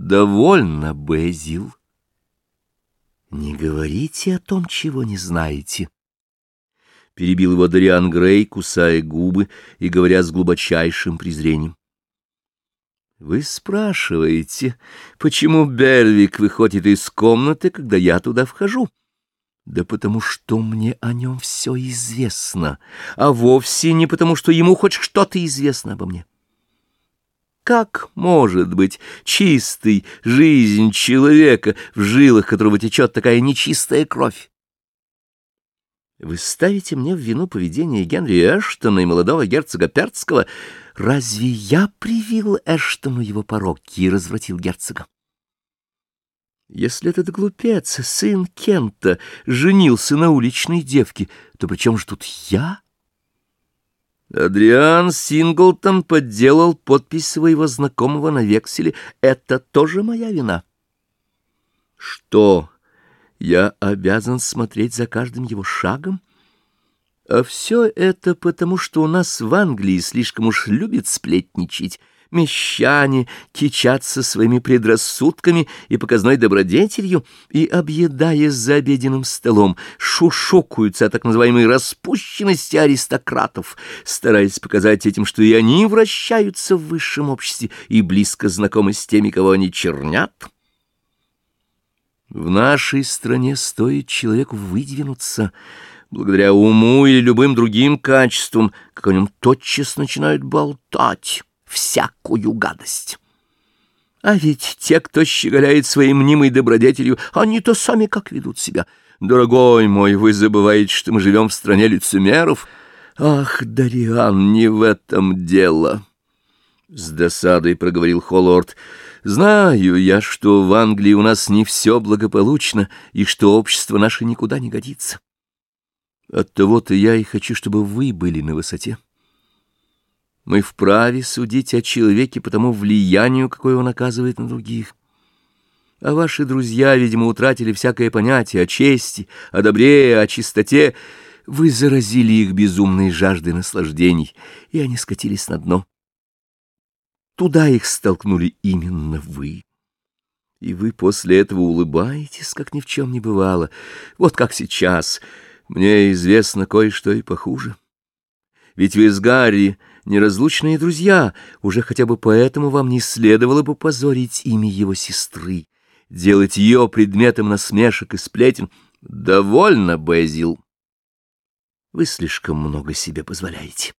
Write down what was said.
Довольно, Безил. Не говорите о том, чего не знаете. Перебил его Дариан Грей, кусая губы и говоря с глубочайшим презрением. Вы спрашиваете, почему Бервик выходит из комнаты, когда я туда вхожу? Да потому что мне о нем все известно, а вовсе не потому, что ему хоть что-то известно обо мне. Как может быть чистой жизнь человека, в жилах которого течет такая нечистая кровь? Вы ставите мне в вину поведение Генри Эштона и молодого герцога Перцкого. Разве я привил Эштону его пороки и развратил герцога? Если этот глупец, сын Кента, женился на уличной девке, то при чем же тут я? Адриан Синглтон подделал подпись своего знакомого на векселе. Это тоже моя вина. Что, я обязан смотреть за каждым его шагом? А все это потому, что у нас в Англии слишком уж любят сплетничать, мещане кичатся своими предрассудками и показной добродетелью и, объедаясь за обеденным столом, шушукаются о так называемой распущенности аристократов, стараясь показать этим, что и они вращаются в высшем обществе и близко знакомы с теми, кого они чернят. В нашей стране стоит человеку выдвинуться, благодаря уму или любым другим качествам, как о нем тотчас начинают болтать всякую гадость. А ведь те, кто щеголяет своей мнимой добродетелью, они-то сами как ведут себя. Дорогой мой, вы забываете, что мы живем в стране лицемеров. Ах, Дариан, не в этом дело. С досадой проговорил Холлорд. Знаю я, что в Англии у нас не все благополучно, и что общество наше никуда не годится. Оттого-то я и хочу, чтобы вы были на высоте. Мы вправе судить о человеке по тому влиянию, какое он оказывает на других. А ваши друзья, видимо, утратили всякое понятие о чести, о добре, о чистоте. Вы заразили их безумной жаждой наслаждений, и они скатились на дно. Туда их столкнули именно вы. И вы после этого улыбаетесь, как ни в чем не бывало. Вот как сейчас. Мне известно кое-что и похуже. Ведь вы с Гарри неразлучные друзья, уже хотя бы поэтому вам не следовало бы позорить имя его сестры, делать ее предметом насмешек и сплетен. Довольно, Безил. Вы слишком много себе позволяете.